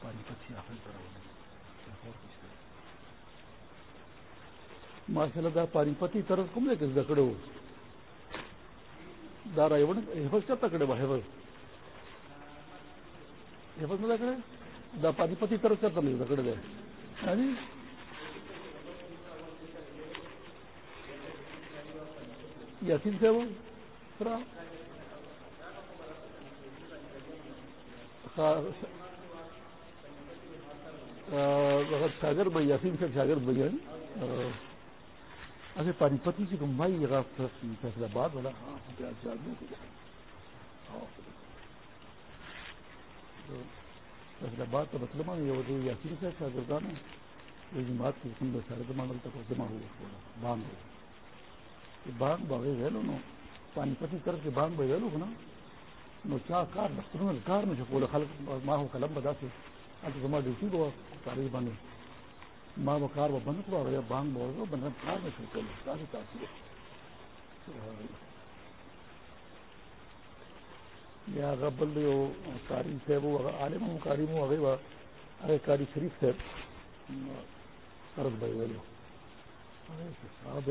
پانی پچی آخر ماشاء اللہ دا پانی پتی طرف کم لے کے دکڑے دارا حفظ کب تکڑے با، حفظ۔ حفظ میں دکڑے دا پانی پتی طرف کب تک دکڑے دے۔ ہاں جی؟ یاسین سے وہ شاگر بھائی یاسین اچھا، سے شاگر بھائی اچھا پانی پتی سے گمبائی جگہ فیصلہ باد والا۔ فیصلہ باد کا مطلب یہ یاسین سے شاگردان ہے یہ جماعت کی قسم سارے زمانہ تک جمع ہوا۔ باندھ ہوا بانگ باغ ویلو نو پانی پتی کر کے بانگ بھائی گئے ویلو نا کار دفتروں کار میں جو خلق ماں ہو قلم بدا سے اب زما ڈیوٹی کو کاری بنے ماں وہ کار وہ بند کو رہا بانگ بول رہا بند کار میں چھوٹے لو کافی تاثیر. یا غبل ہو کاری صاحب ہو عالم ہوں کاری ہوں اگے ارے کاری شریف صاحب. قرض بھائی ویلو. صاحب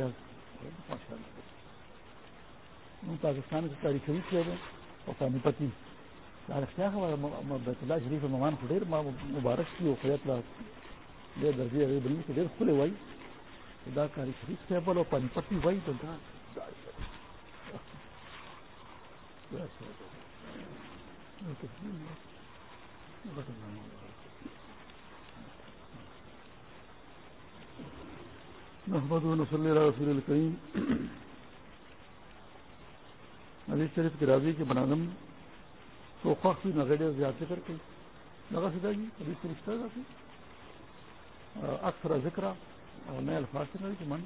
پاکستان کی تاریخ شریف سے اور پانی پتی کیا بیت اللہ شریف مہمان کو ڈیر مبارک کی وہ خیت ڈیر درجے اگر بنی سے ڈیر کھلے ہوئی خدا کاری شریف سے بولو پانی پتی ہوئی تو محمد صلی اللہ رسول الکریم عزیز شریف کی راضی کے بنادم تو خوش ہوئی نہ زیادہ کر کے لگا سکتا جی عزیز شریف کر رہا اکثر ذکر اور نئے الفاظ سے میری من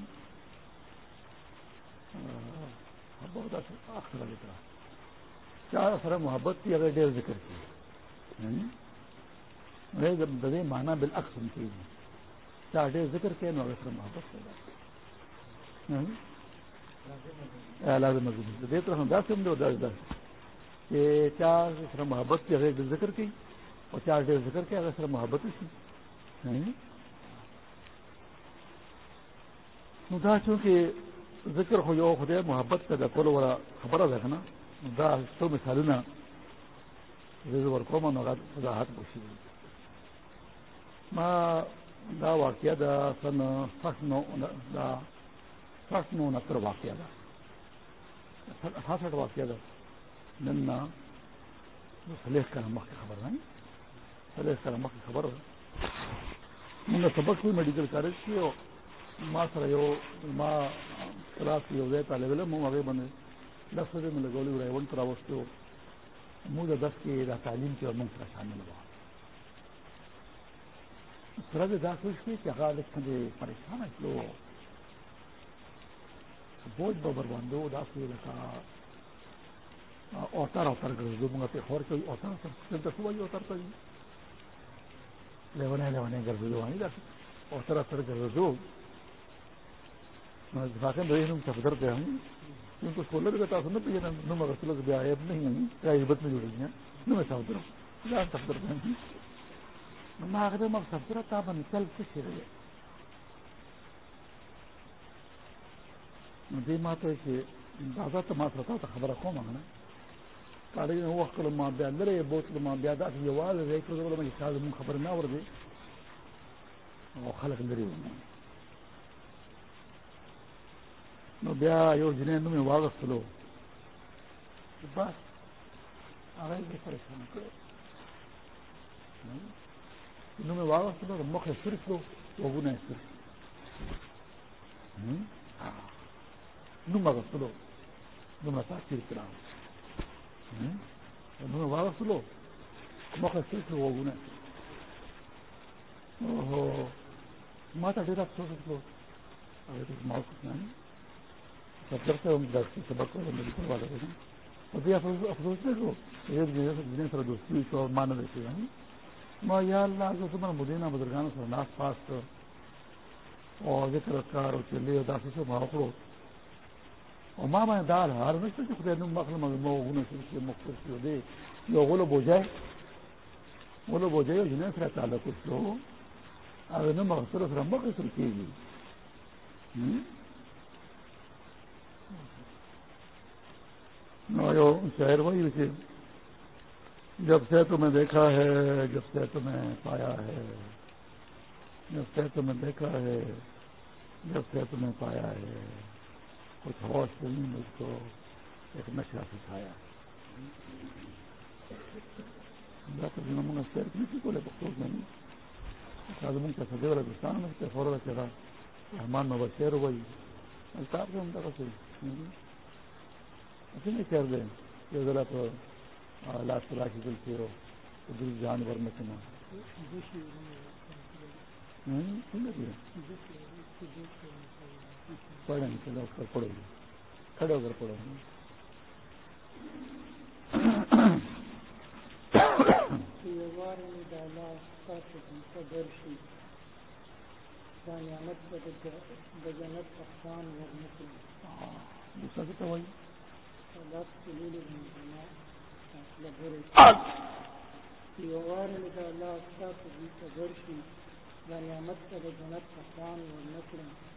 بہت اچھا، اکثر ذکر۔ چار اثر محبت کی اگر ڈیر ذکر کی۔ یعنی، ددے مانا بالعکس سنتی ہے چار ڈیر ذکر کے نو اثر محبت پیدا۔ یعنی، کہ چار سر محبت کی اگر ذکر کی اور چار ڈیر ذکر کے اگر سر محبت کی۔ دا چونکہ ذکر ہو جو خدے محبت کا کولو والا خبر ہے نا دا تو مثال نا ورکوما نہ ہاتھ پوچھی ما دا واقعہ دا سن سخت نو، دا سٹھ نو انہتر واقعہ دا۔ اٹھاسٹھ واقعہ دا۔ ننا سلیخ کا نمک کی خبر نہیں۔ سلیخ کا نمک کی خبر من سبق ہوئی میڈیکل کالج کی اور ماں سر ماں کلاس کی ہو گئے طالب علم ہوں، آگے بنے۔ دس بجے میں لگولی رہے ون طرح اس کو منہ دس کی را تعلیم کی اور منگ کا شامل ہوا اس طرح سے داخل کی کہ اگر پریشان ہے۔ تو بوجھ ببر باندھو داس لکھا اوتار اوتار کر دو منگا پہ کوئی اوتار اوتر دس بھائی اوتر تو لیونے لیونے کر دو وہیں جا اوتر اوتر کر دو سفدر پہ ہوں۔ کیونکہ سولر کا تاثر نہ پیے نہ مغسل سے بیا نہیں ہوں۔ کیا عزت میں جڑی ہیں نہ میں سفدر سفدر پہ ہوں۔ میں آخر مگ سفدر تا بن چل کس رہے۔ دې ما ته چې ته ما سره ته خبره کوم نه. کاري نو وخت کله ما بیا لري بوتل، ما بیا دا یوازې دې کړو ولې ما چې مون خبر نه ورده او خلک لري نو بیا یو جنې نو مې واغستلو. بس. هغه دې پریشان کړو نو مې واغستلو مخه صرف لو وګونه صرف نوم غسلو نوم تاثیر کرام نوم واغسلو مخه سلسل وغونه اوه ما ته ډیر افسوس وکړو هغه دې ما وکړ نه سفر ته هم سبق ولې مې په والا ده او بیا افسوس نه وکړو یو دې دې سره دوستي شو ما نه وکړ ما یا الله زه سمه مدینه بزرګانو سره ناس پاس او ذکر کار او چلی او داسې څه ما وکړو او ما دار هر نشته چې خدای نو مخله مګ مو چې مختص شو دی یو غلو بوجای وہ لوگ جائے جنہیں سر تعلق کچھ لو اگر نہ مغفر سر مغفر کی گی. شہر وہی اسے جب سے تمہیں دیکھا ہے، جب سے تمہیں پایا ہے. جب سے تمہیں دیکھا ہے، جب سے تمہیں پایا ہے. کچھ ہوش نہیں مجھ کو ایک نشہ سکھایا رحمان میں سے نہیں کر دیں ذرا تو لاش ہو جانور میں سنا پڑھیں چلو کر پڑھو گی کھڑے ہو کر پڑھو گے نعمت کا جنت پسان اور نسلیں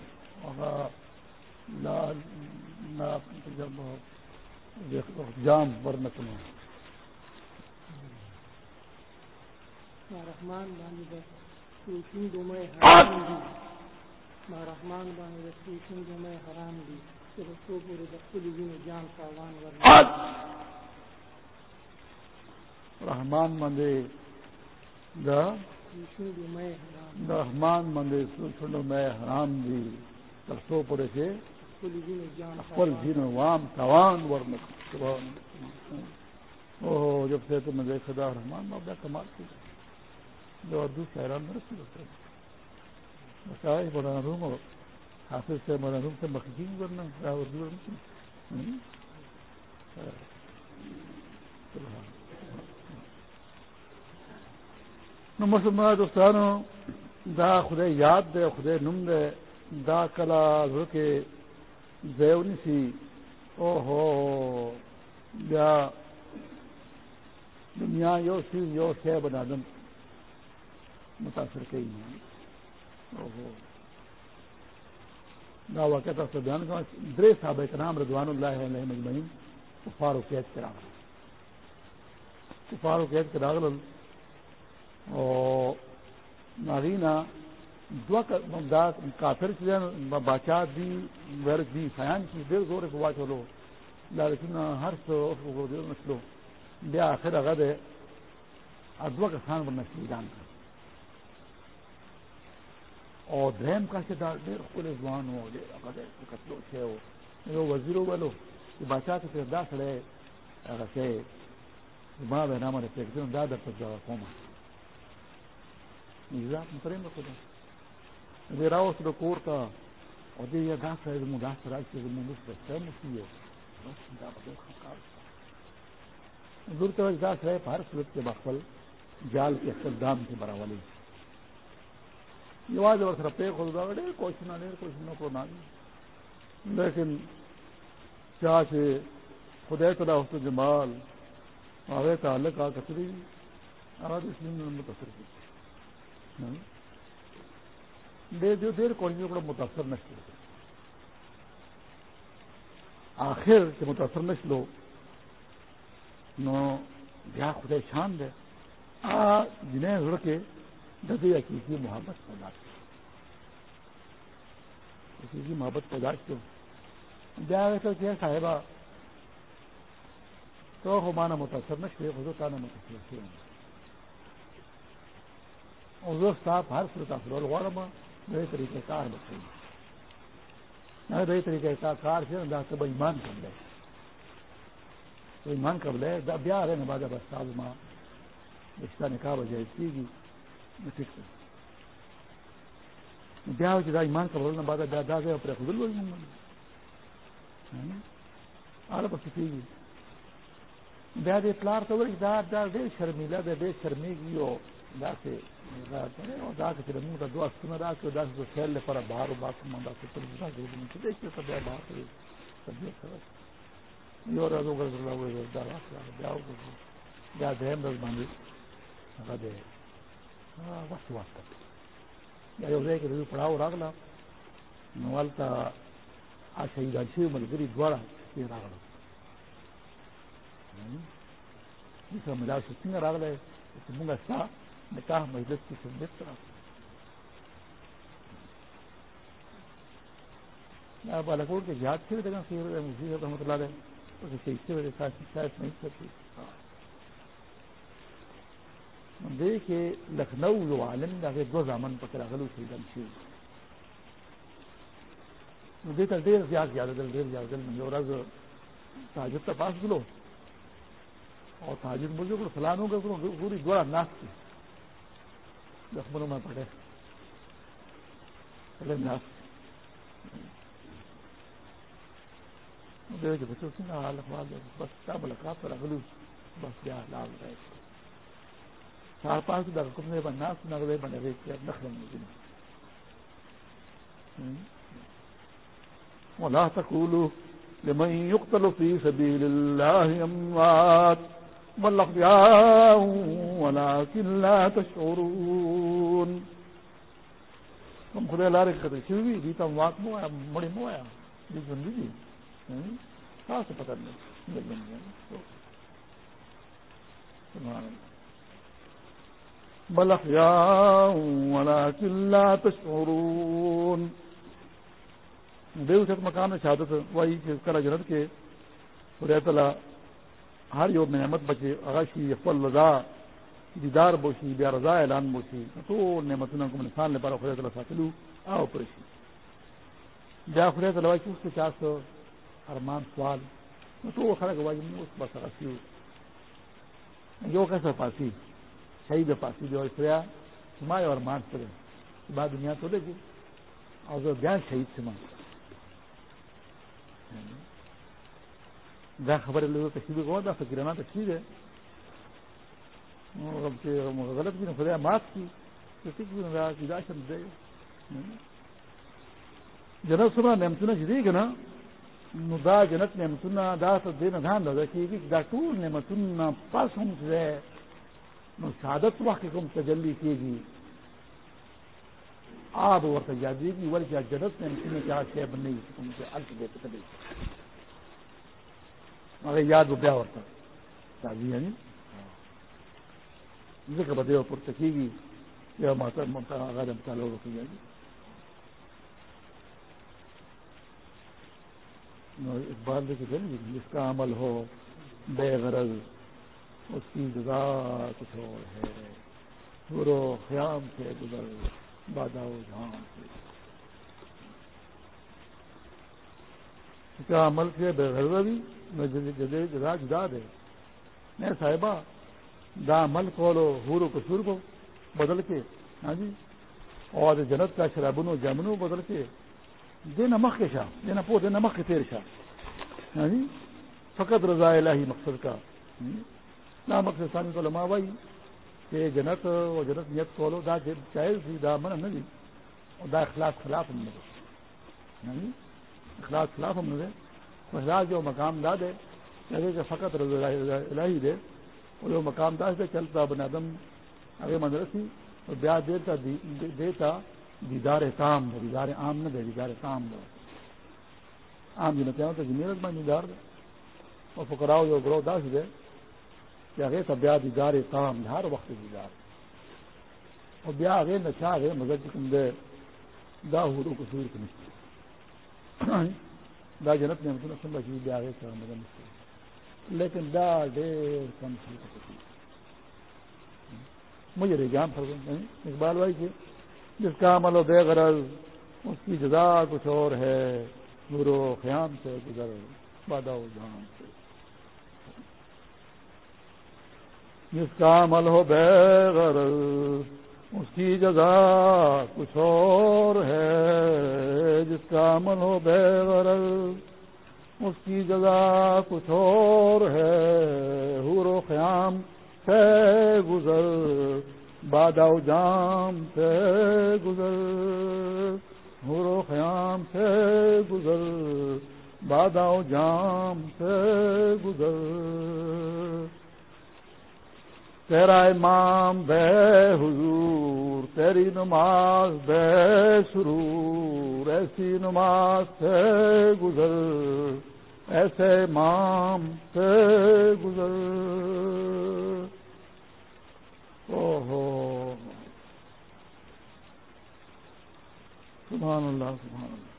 رحمان بانی رحمان رسول میں حرام دی۔ رحمان مندے دا رحمان مندے میں حرام دی۔ ترسو جین وام توان ورنت او جب سے تم نے دیکھا دا رحمان بابا کمال کی۔ جو اردو شاعران میں بتایا مولانا روم اور حافظ سے مولانا روم سے مخصوص کرنا اردو مسلمان دوستانو دا خدے یاد دے خدے نم دے۔ دا کلا رکے زیونی سی او ہو بیا دنیا یو سی، یو شے بنا دم متاثر کئی ہیں۔ دا واقعہ تھا بیان کا درے صاحب کرام رضوان اللہ علیہ مجمعین کفار و قید کرا۔ کفار و قید کرا اور نارینا دو کافر بادشاہ دی ورک دی سیان کی، دیر زور کو واچ لو لالچن ہر سو نسلو بیا آخر اگر ہے ادوا کا سان بننا چاہیے جان کر اور درہم کا سے دیر کھلے زبان ہو کتلو چھ ہو۔ وزیروں والو کہ بادشاہ کے پھر دا سڑے اگر سے ماں بہنا ہمارے پیکتے دا در تک جاوا قوما نظام کریں اس کور کا اور دے یا داس ہے زمو داس راج سے زمو نس پر سر مسی ہے داس ہر صورت کے بخل جال کے اکثر دام کے براولی یہ واج اور پے خود دا ڈے کوشش نہ ڈیر کوشش نہ کو نہ لیکن کیا سے خدا تعالیٰ حسن جمال آوے تعلق آ کتری آج اس نے متاثر کی دیر جو دیر کوشش کو متاثر نہ کیا آخر کے متاثر نہ لو نو بیا خدا شان دے. آ جنہیں رڑ کے ددی حقیقی محبت پیدا حقیقی محبت پیدا کیوں بیا تو کیا صاحبہ، تو ہمارا متاثر نہ شیخ حضور کا متاثر کیوں حضور صاحب ہر صورت افرول غورما نئے طریقہ کار بچے نئے طریقہ کار سے انداز سے ایمان کر لے تو ایمان کر لے بیا رہے نا بعد بس صاحب ماں رشتہ نکاح ہو جائے کی گی ٹھیک سے بیا چې دا ایمان کولو بعد دا دا ځای پر خپل وایي مونږ اړه پکې کیږي؟ بیا دې پلار ته وایي دا دا ډېر شرمیله ده ډېر شرمیږي، او دا چې او دا چې موږ ته دوه ستنه راکړو دا چې خیر لپاره بهر او باسو مونږ دا چې پر دې چې دې چې ته بیا بهر کوي طبیعت سره یو ورځ وګرځول وایي دا راځي بیا وګرځول بیا دې هم باندې هغه دې واسو واسطه یا یو ځای کې د پړاو راغله نو هلته شهیدان شوي ملګري دواړه چې راغله سره ملا شو څنګه راغلی چې مونږ نکاح مجلس کې سنت سره یا بالاکوٹ کے جہاد سے بھی دیکھا خیر مفید رحمۃ اللہ علیہ اس سے اس سے شاید نہیں کرتی۔ دیکھے لکھنؤ جو عالم داغه دو زامن پکې راغلو چې دم شي نو دې ته ډېر زیات زیات دل ډېر زیات دل یو ورځ تاجد ته پاس غلو او تاجد مجھے کو فلانوں کا پوری دوڑا ناس کی۔ دخمنوں میں پڑے پڑے ناس بچوں سے حال اخبار بس کیا ملاقات پر اگلو؟ بس کیا لال رہے چار پانچ در حکم نے بننا سنا گئے بنے رہے کہ نخل ولا تقولوا لمن يقتل في سبيل الله اموات بل احياء ولكن لا تشعرون. خدا لارے خطر شروع بھی تم واق مو آیا مڑی مو آیا جی ہاں، پتہ نہیں بل احیاء ولكن لا تشعرون۔ دیو سے مقام شہادت، وہی کہ کلا جنت کے، خدای تعالی ہر یو نعمت بچے اغاشی خپل رضا، دیدار بوشی بیا رضا اعلان بوشی تو نعمتونه کوم انسان لپاره خدای تعالی ساتلو او پرشي بیا خدای تعالی وايي چې تاسو ارمان، سوال. نو تو خلک وايي موږ بس راسیو یو کیسه پاسی شہید پاسی جو اسریا سمائے اور مان پڑے بعد دنیا تو دیکھو اور جو بیان شہید سے مان دا خبر لوگ تشریح کو دا فکرانہ تشریح ہے غلط بھی نہ خدا معاف کی کسی بھی نہ کی داشت دے جنت سنا نعمتنا جدی گنا نو دا جنت نعمتنا دا تو دے دین دھان دا کہ دا ټول نعمتنا پاس هم سے نو شہادت وقت کم تجلی کی گی آب اور تجادی کی ول جنت نے کسی کیا شے بننے کی تم سے الگ دے کبھی مگر یاد وہ بیا ہوتا شادی ہے ذکر بدے پر تکی گی یا ماتا ممتا آغاز متا لوگ رکھی جائے گی۔ اقبال دیکھے گا جس کا عمل ہو، بے غرض، اس کی جگہ کچھ اور ہے۔ پورو خیام سے گزر بادہ جہاں سے۔ کیا عمل سے بے غرض بھی جدا جدا دے۔ میں صاحبہ، دا عمل کو لو حور و قصور کو بدل کے ہاں جی اور جنت کا شرابن و جامن بدل کے، دے نمک کے شاہ، دے نہ پو دے نمک کے تیر شاہ ہاں جی فقط رضا الہی مقصد کا ہاں جی، نہ مقصد ثانی کو لما بھائی کہ جنت و جنت نیت کو لو دا چاہے سی دا من نہ اور دا اخلاق خلاف ہم نے اخلاق خلاف ہم نے خلاف جو مقام دا دے کہ فقط رضا الہی دے۔ اور جو مقام دا دے، چلتا بن آدم آگے مدرسی۔ اور بیا دیتا دیتا دیدار تام دے، دیدار عام نہ دے، دیدار تام دے۔ عام جنت تو جمیرت میں دیدار دے۔ اور فکراؤ جو گروہ داس دے، کہ آگے تو بیا دیدار کام ہر وقت دیدار۔ اور بیا آگے نشا آگے مزہ کم دے، دا ہو کو سور کے نشتے ہاں جی۔ دا جنت نے مطلب سن بچی آگے کر مزہ لیکن دا ڈیر کم سی مجھے رجحان فرق اقبال بھائی کے جس کا عمل و بے غرض اس کی جزا کچھ اور ہے۔ نور و خیام سے گزر بادہ و جان سے۔ جس کا عمل ہو بے غرض اس کی جزا کچھ اور ہے جس کا عمل ہو بے غرض۔ اس کی جزا کچھ اور ہے، حور و قیام سے گزر، بادہ جام سے گزر۔ حور و قیام سے گزر، بادہ جام سے گزر۔ تیرا امام بے حضور، تیری نماز بے سرور، ایسی نماز سے گزر، ایسے امام سے گزر۔ او سبحان اللہ سبحان اللہ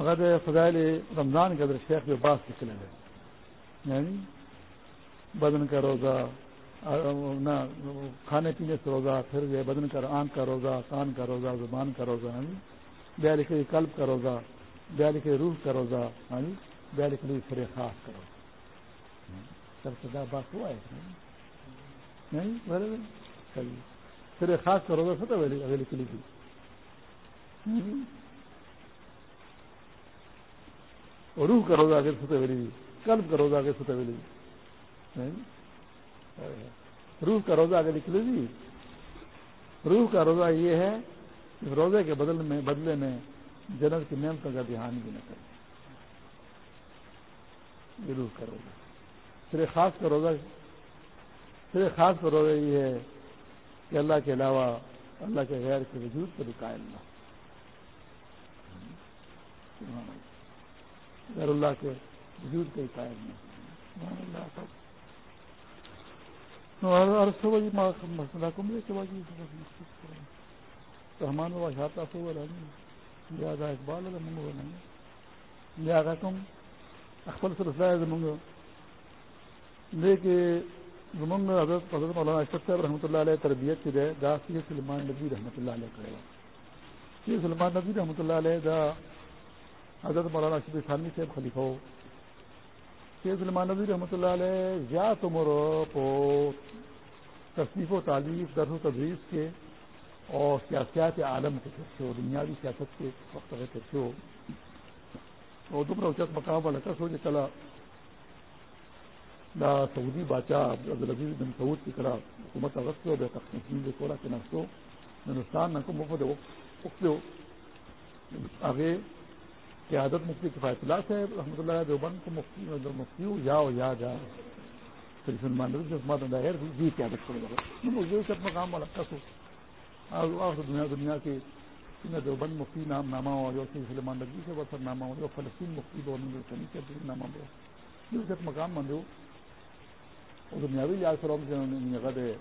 اگر فضائل رمضان کے اندر شیخ جو باس نکلے گئے یعنی بدن کا روزہ نہ، کھانے پینے سے روزہ، پھر گئے بدن کا آنکھ کا روزہ، کان کا روزہ، زبان کا روزہ ہاں جی؟ بیا لکھے قلب کا روزہ بیا لکھے روح کا روزہ ہاں جی؟ بیا لکھے پھر خاص کا روزہ۔ سر سدا بات ہوا ہے جی؟ ہاں جی؟ نہیں پھر خاص کا روزہ ستا اگلی لکھ لی روح کا روزہ آگے ستے ہوئے قلب کا روزہ آگے ستے ہوئے روح کا روزہ آگے لکھ لیجیے۔ روح کا روزہ یہ ہے کہ روزے کے بدل میں بدلے میں جنت کی نعمتوں کا دھیان بھی نہ کرے۔ یہ روح کا روزہ۔ پھر خاص کا روزہ پھر خاص کا روزہ یہ ہے کہ اللہ کے علاوہ اللہ کے غیر کے وجود پر بھی قائم نہ غیر اللہ کے وجود کے قائم نہ اللہ۔ رحمان بابا و شاطا سو زیادہ اقبال منگو نہیں زیادہ کم اکبر سے رسایا منگو لیکن زمنگ حضرت حضرت مولانا اشرف صاحب رحمۃ اللہ علیہ تربیت کی دے دا سی سلمان نبی رحمۃ اللہ علیہ کرے سی سلمان نبی رحمۃ اللہ علیہ دا حضرت مولانا اشرف ثانی صاحب خلیفہ ہو شیخ سلمان نبی رحمۃ اللہ علیہ یا تمر کو تصنیف و تعلیف، درس و تدریس کے اور سیاسیات عالم کے ہو دنیاوی سیاست کے وقت ہو اور دمرا اچت مقام والا کس ہو جو چلا دا سعودی بادشاہ عبدالعزیز بن سعود کی طرح حکومت اگست ہو، بے تقسیم کے کولا کے نقصوں ہندوستان نہ کو مفت ہو آگے قیادت مفتی کفایت اللہ سے رحمۃ اللہ دیوبند کو مفتی مفتی ہوں جاؤ یا جا۔ پھر سلمان نبی سے عثمان داہر جی قیادت کرے گا مجھے سے اپنا کام والا کس ہو دنیا دنیا کے دیوبند مفتی نام، نامہ ہو جو سلمان نبی جی سے وسط نامہ ہو جو فلسطین مفتی دو سنی سے نامہ ہو جو سے مقام مند ہو۔ اور دنیاوی لحاظ سے نگد ہے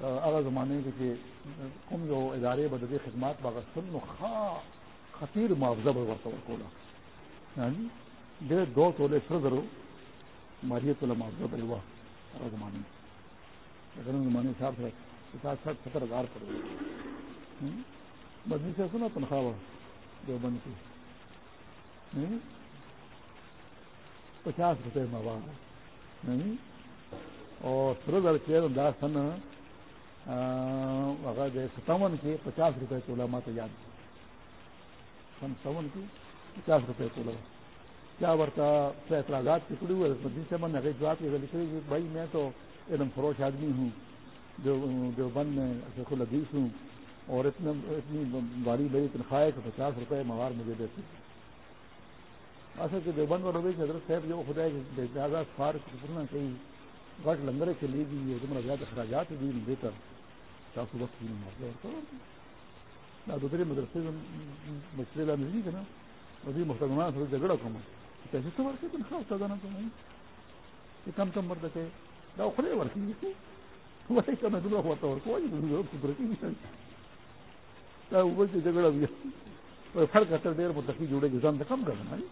اگر زمانے کے کم جو ادارے بدری خدمات، باغ سن خاص خطیر معاوضہ برتا کولا ہاں جی ڈیڑھ دو تولے سر ضرور ماریت تولا معاوضہ بڑے ہوا ہر زمانے زمانے صاحب پچاس ساٹھ ستر ہزار پڑ بدنی سے سنا تنخواہ ہوا جو بند کی پچاس روپئے مواد نہیں اور سر در کے انداز سن ستاون کے پچاس روپئے تولا ماں تو یاد سن سون کی، پچاس روپے کو لگا کیا برتا اعتراضات کی پڑی ہوئے مدین سے من نے جواب کی لکھی بھائی میں تو ایک دم فروش آدمی ہوں، جو جو بند میں شیخ الحدیث ہوں، اور اتنا اتنی باری بڑی تنخواہ ہے کہ پچاس روپے موار مجھے دیتے۔ اصل کہ دیوبند اور روبی حضرت صاحب جو خدا ہے زیادہ فار کرنا کہیں گٹ لنگر کے لیے بھی یہ تمہارا زیادہ اخراجات بھی نہیں دیتا۔ چار سو وقت بھی دوسرے مدرسے مسئلے لا نہیں کنا وزیر محترمہ سے جھگڑا کم کیسے تو ورکے تنخواہ ہوتا جانا تو نہیں کہ کم کم مرد کے دا کھلے ورکی وہی کم ہے دوسرا ہوتا اور کوئی قدرتی نہیں ہے اوپر سے جھگڑا بھی اور فرق کرتے دیر متقی جوڑے جزان سے کم کرنا ہے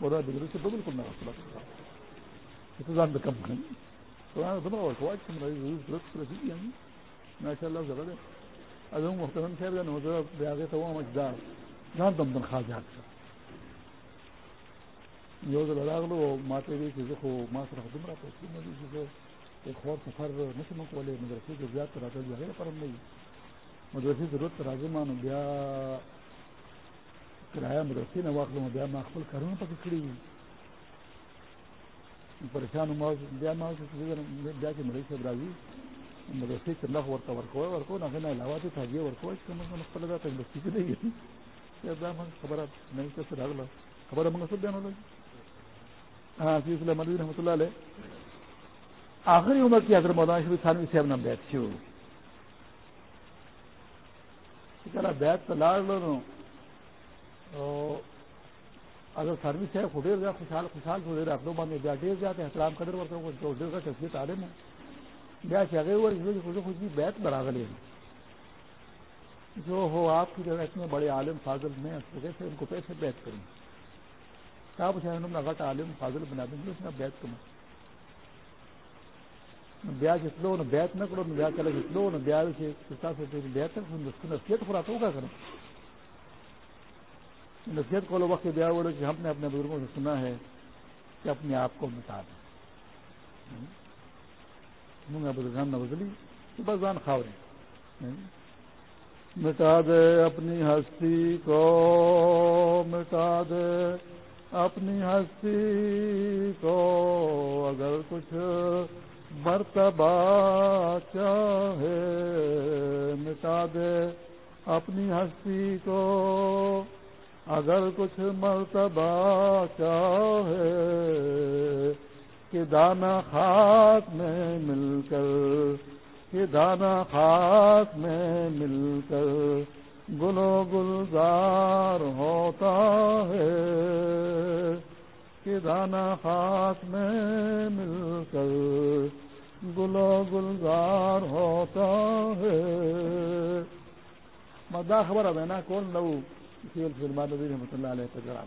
اور بزرگ سے بالکل نہ حاصل کرنا جزان سے کم کرنا تو دونوں اور کوئی کم رہی ضرورت رسیدی ہے ماشاء اللہ ضرورت ہے ازم محترم صاحب نو زه بیا هغه ته وایم چې دا ځان تم تنخوا زیات کړه یو ځل راغلو ما ته وی چې خو ما سره دومره پیسې نه دي چې خور سفر نشم کولای مدرسې کې زیات راځي هغه پر نه وي مدرسې ضرورت راځي ما نو بیا کرایه مدرسې نه واخلم بیا ما خپل کارونه پکې کړی پریشان ما بیا ما بیا چې مدرسې صاحب راځي. مدرسې چې الله ورته ورکوي ورکو نه نه علاوه ته تاجیه ورکوي چې موږ خپل ذات مدرسې کې دی دا خبره نه څه راغله. خبره موږ څه بیان ولګي ہاں سی اسلام مدوی رحمۃ اللہ علیہ آخری عمر کی حضرت مولانا شریف تھانوی صاحب نے بیت چھو کرا بیت تو لاڑ لو اگر تھانوی صاحب کو ڈیر گیا خوشحال خوشحال ہو دے رہا اپنے بعد میں ڈیر جاتے ہیں احترام قدر ورکر کو جو ڈیر کا شخصیت عالم ہے بیا سے آگے ہوئے خوشی خوشی بیت برابر ہے۔ جو ہو، آپ کی جگہ اتنے بڑے عالم فاضل میں اس وجہ سے ان کو پیسے بیت کریں۔ صاحب سے انہوں نے؟ غٹ عالم فاضل بنا دیں گے، اس نے بیت کم بیا جتلو نہ بیت نہ کرو، نہ بیا چلے جتلو نہ بیا سے سے بیت نصیحت خورا تو کیا کریں نصیحت کو لو، وقت بیا بولو کہ ہم نے اپنے بزرگوں سے سنا ہے کہ اپنے آپ کو مٹا دیں۔ منگا بزرگان نہ بدلی تو بس جان خاورے یعنی، مٹا دے اپنی ہستی کو مٹا دے اپنی ہستی کو، اگر کچھ مرتبہ چاہے مٹا دے اپنی ہستی کو، اگر کچھ مرتبہ چاہے کہ دانا خاک میں مل کر، کہ دانا خاک میں مل کر گلو گلزار ہوتا ہے، کہ دانا خاک میں مل کر گلو گلزار ہوتا ہے۔ مدا خبر ہے نا کون لو کسی فلمان نبی رحمۃ اللہ علیہ تجرا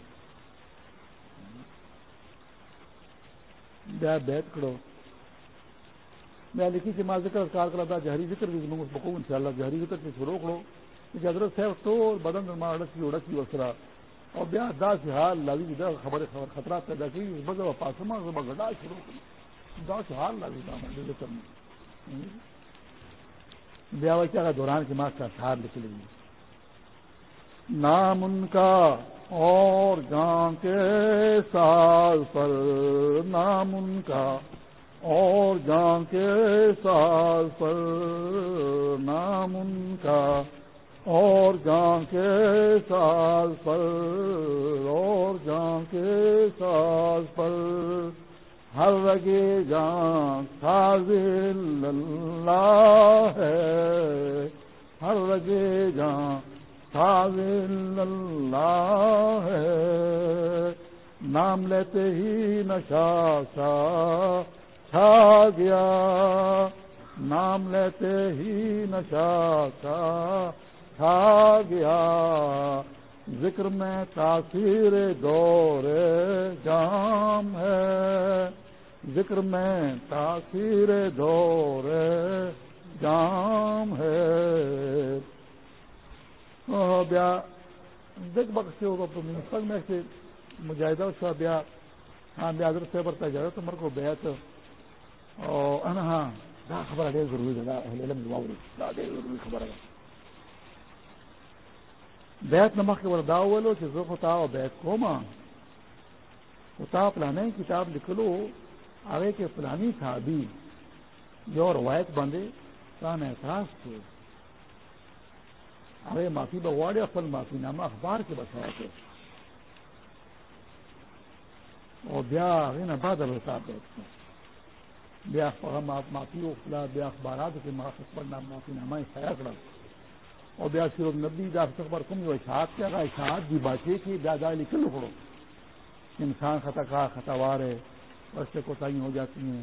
بیا بیت کرو۔ میں لکھی کہ ماں ذکر کار کرا تھا جہری ذکر بھی بکو ان شاء اللہ جہری ذکر سے شروع کرو۔ حضرت صاحب ټول بدن ما اړه وړه کی وسره او بیا دا حال لوي جی دا خبره خبر خطرات پیدا کوي بزه په پاسما زما غډا شروع دا چې حال لوي دا باندې ذکر بیا وایي دوران کې ما څه حال لیکلي نام ان کا اور جان کے سال پر نام ان کا، اور جان کے سال پر نام ان کا، اور جان کے سال پر، اور جان کے سال پر ہر رگے جان سازل اللہ ہے، ہر رگے جان سازل اللہ ہے۔ نام لیتے ہی نشا سا چھا گیا۔ نام لیتے ہی نشا سا کھا گیا۔ ذکر میں تاثیر دور جام ہے۔ ذکر میں تاثیر دور جام ہے۔ بیا دیکھ بخش ہوگا تو میں سے مجاہدہ اس کا بیا ہاں بیا حضرت سے برتا جائے تو مر کو بیت اور ہاں خبر ہے ضروری ہے ضروری خبر ہے۔ بیت نمک کے بردا ولو چې زه خو تا او بیت کوما او تا پلانې کتاب لیکلو هغه کې پلانی صحابي یو روایت باندې ځان احساس کړ هغه معافي به واړی خپل معافي نامه اخبار کې بسایا کړ او بیا هغه نه بعد له حساب بیا هغه معافي او بیا اخبارات کې معافي خپل نامه معافي نامه یې خیا کړل اور بیا سیرت نبی دا پر کم جو اشاعت کیا گا؟ اشاعت بھی باتیں کی بیا دا نکل پڑو انسان خطا کا خطا وار ہے اور سے کوتاہی ہو جاتی ہیں۔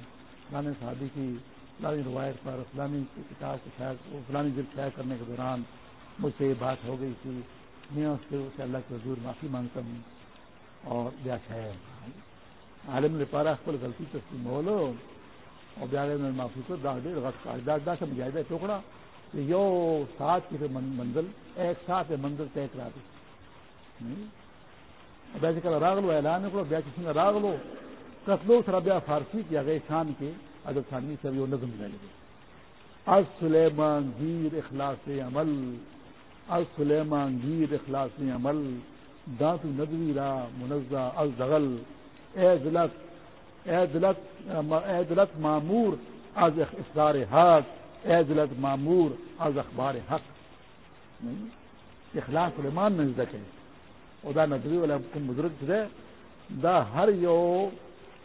فلانی شادی کی فلانی روایت پر فلانی کتاب کو شاید فلانی دل شائع کرنے کے دوران مجھ سے یہ بات ہو گئی تھی میں اس کے اسے اللہ کے حضور معافی مانگتا ہوں اور بیا شاید عالم نے پارا پر غلطی تسلیم ہو۔ لو اور بیا میں معافی کو دا ڈے سے مجاہدہ ٹکڑا یو ساتھ کی منزل، ایک ساتھ منزل طے کرا دی۔ بیچ جی کر راغلو اعلان کرو بیچ جی سنگھ راغلو کسلو سر بیا فارسی کیا گئے، شان کے ادب ثانوی سے وہ نظم لے گئے۔ از سلیمان گیر اخلاص عمل۔ از گیر اخلاص عمل، دانت ندوی را منزہ از دغل اے دلت اے دلت اے دلت معمور از اخبار حق۔ اے دلت معمور از اخبار حق۔ اخلاص سلیمان نے ذکر ادا ندوی والا بزرگ سے دا ہر یو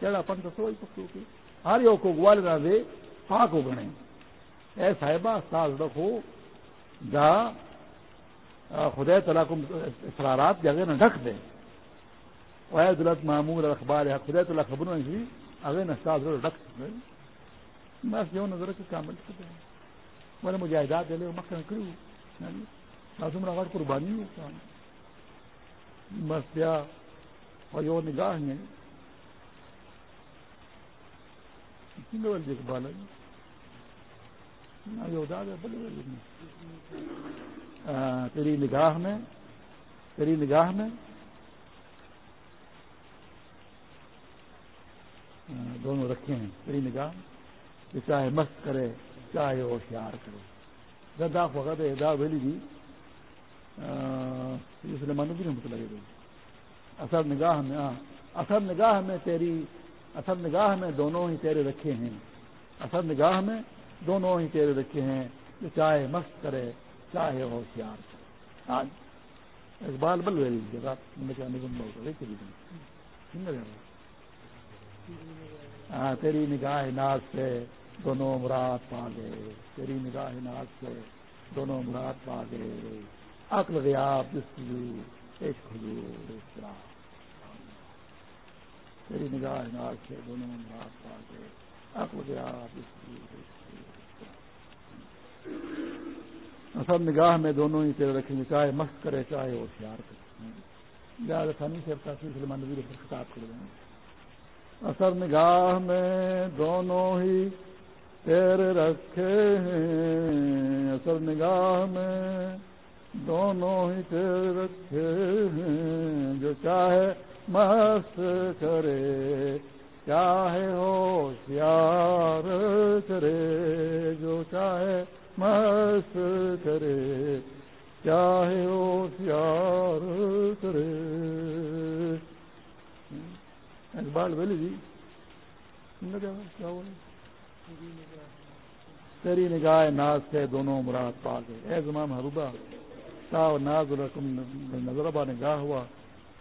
کہڑا پن تو پکو کی ہر یو کو گوال نہ دے، پاک ہو گنے اے صاحبہ، ساز رکھو، دا خدا تعالیٰ کو اسرارات جگہ نہ ڈھک دے اے دلت معمول اخبار ہے خدا تعالیٰ خبروں نے اگر نہ ساز ڈھک دے بس جو نظر کے کامل کرتے ہیں میں نے مجاہدات دے لے مکہ کروں لازم رہا قربانی ہو بس کیا اور جو نگاہ ہیں اقبال؟ تیری نگاہ میں، تیری نگاہ میں دونوں رکھے ہیں، تیری نگاہ کہ چاہے مست کرے، چاہے ہوشیار کرے۔ دا وقت دا ویلی جی اس لیے مانو بھی نہیں مطلب گئی اصل نگاہ میں اصل نگاہ میں تیری اصل نگاہ میں دونوں ہی تیرے رکھے ہیں۔ اصل نگاہ میں دونوں ہی تیرے رکھے ہیں۔ کہ چاہے مست کرے چاہے ہوشیار کرے آج اقبال بل ویلی جگہ ہاں تیری نگاہ ناز سے دونوں مراد پا گئے تیری نگاہ ناز سے دونوں مراد پا گئے عقل، غیاب جس ایک حضور اس طرح تیری نگاہ ناز سے دونوں ناز پا گئے عقل، غیاب جستجو عشق کے اصل نگاہ میں دونوں ہی تیرے رکھیں گے، چاہے مست کرے، چاہے ہوشیار کرے۔ لہٰذا ثانی سے سلمان نبی پر خطاب کر دیں اصل نگاہ میں دونوں ہی تیرے رکھے ہیں۔ اصل نگاہ میں دونوں ہی تیرے رکھے ہیں۔ جو چاہے مست کرے، چاہے ہوشیار کرے۔ جو چاہے مست کرے، چاہے ہو پیار کرے۔ اقبال بولی جی کیا بولے تیری نگاہ ناز سے دونوں مراد پا گئے اے زمان حروبہ تا ناز رقم نظر ابا نگاہ ہوا۔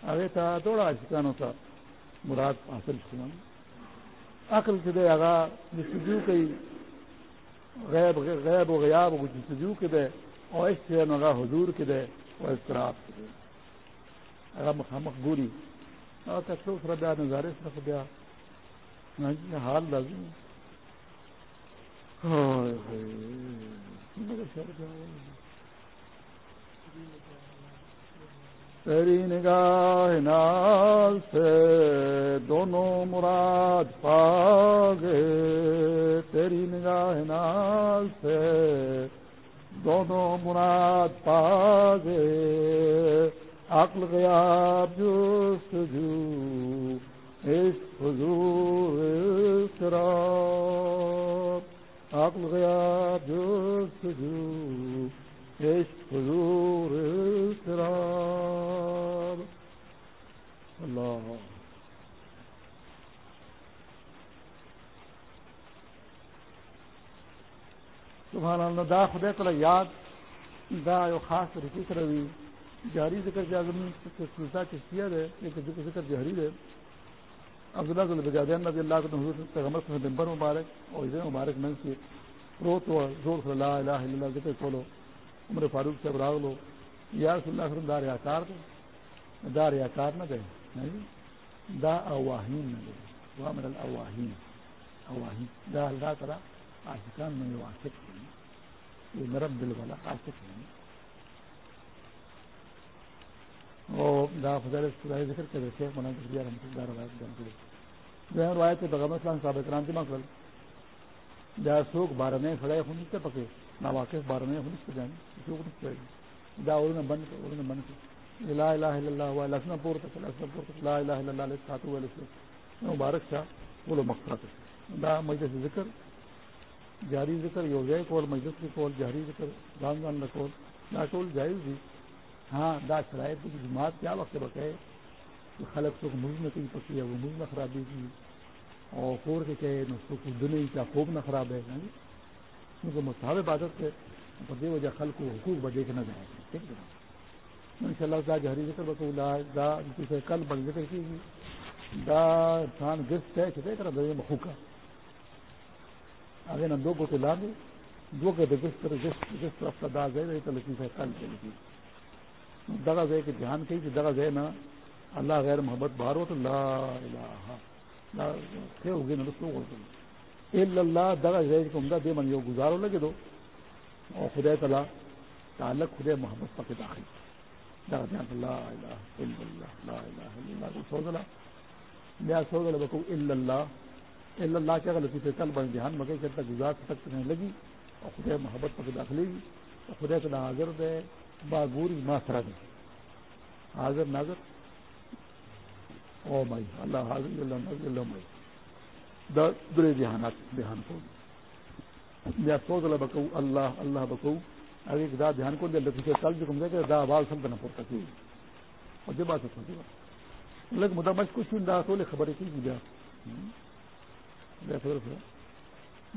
ارے تھا تھوڑا شکانوں تھا۔ مراد حاصل کیا عقل کے دے آگا جستجو کی غیب غیب و غیاب جستجو کے دے، اور اس سے نگا حضور کے دے اور اضطراب کے دے۔ اگر مخامخ بوری اور کچھ سر بیا نظارے سر بیا۔ حال لازم ہاں تیری نگاہ نال سے دونوں مراد پا گئے تیری نگاہ نال سے دونوں مراد پا گئے عقل گیا جو اس حضور اسراب عقل گیا جو سجو حضور اللہ۔ سبحان اللہ، دا خدای تعالی یاد، دا یو خاص طریقې سره وی جاری ذکر جازم سلسله چې سیه ده لیکن ذکر ذکر جهری ده عبداللہ صلی بجادین رضی اللہ عنہ حضور پیغمبر صلی اللہ علیہ مبارک، اور عزت مبارک من سے روت و زور صلی اللہ الہ الا اللہ ذکر کھولو عمر فاروق صاحب راغ لو، یا رسول اللہ دار آکار دے دار آکار نہ گئے جی؟ دا اواہین نہ گئے وہ من اواہین اواہین، دا اللہ تعالیٰ عاشقان میں یہ عاشق ہیں یہ نرم دل والا عاشق ہیں وہ دا فضل خدای ذکر کر شیخ مولانا تشریح رحمۃ اللہ روایت بیان کرے۔ جو ہے روایت پیغمبر اسلام صاحب کرام کی مقصد دا سوک بارنے فڑے خون پکے۔ نہ واقف بارنے خون جائیں گے دا اور بند اور بند لا الہ الا اللہ ہوا لسنا پور تک لسنا پور تک، لا الہ الا اللہ، علیہ ساتھ ہوا لسنا مبارک شاہ بولو مقصد دا مجلس ذکر، جاری ذکر یو گئے کول مجلس کی کول جاری ذکر گان گان کول دا ټول جائز دی ہاں دا شرائط کی جماعت کیا وقت بکے کہ خلق سوک مز نہ کہیں پکی ہے، وہ مز نہ خرابی کی۔ اور خور کے کہے، نہ سوک دنیا کا خوب نہ خراب ہے۔ کیونکہ مصحاب عبادت سے بے وجہ خلق کو حقوق بجے کے نہ جائے ٹھیک ہے ان شاء اللہ جہری ذکر بکو دا جسے کل بڑھ ذکر کی گی دا انسان گرس ہے کہ کر دے مخوکا آگے نہ دو گوٹے لا دے، دو گے جس طرح جس جس طرف کا دا گئے رہی تو لطیف ہے کل کے لطیف دگا گئے کہ دھیان کی کہ دگا گئے نا اللہ غیر محبت باہر تو لا الہ۔ ہوگی نا تو اللہ دگا گئے کہ عمدہ دے من یو گزارو لگے دو۔ اور خدا تعالیٰ تعلق خدا محبت پک داخل۔ بکو اللہ۔ اللہ غلطی سے کل بن دھیان مکئی کرتا گزار تک نہیں لگی۔ اور خدا محبت پک داخلے گی اور خدا تعالیٰ حاضر دے باغوری ماسرا دے۔ حاضر ناظر۔ او مائی، اللہ حاضر، اللہ ناظر، اللہ مائی۔ درے دھیانات دھیان کو یا سوز اللہ بکو اللہ اللہ بکو. اگر ایک دا دھیان کو دے لطیفے کل جو کم دے کہ دا آواز سمتا نہ پڑتا کی اور جب بات سمجھے بات لیکن مدہ مجھ کچھ دا تو لے خبریں کی بیا. بیا خبر سے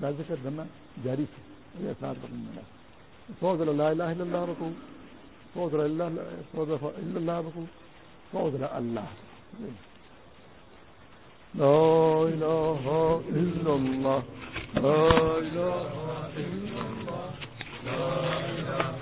دا ذکر دنا جاری سے یہ ساتھ بکن ملا سوز اللہ الہ الا اللہ بکو. سوز اللہ سوز اللہ بکو. سوز اللہ لا إله إلا الله. لا إله إلا الله. لا إله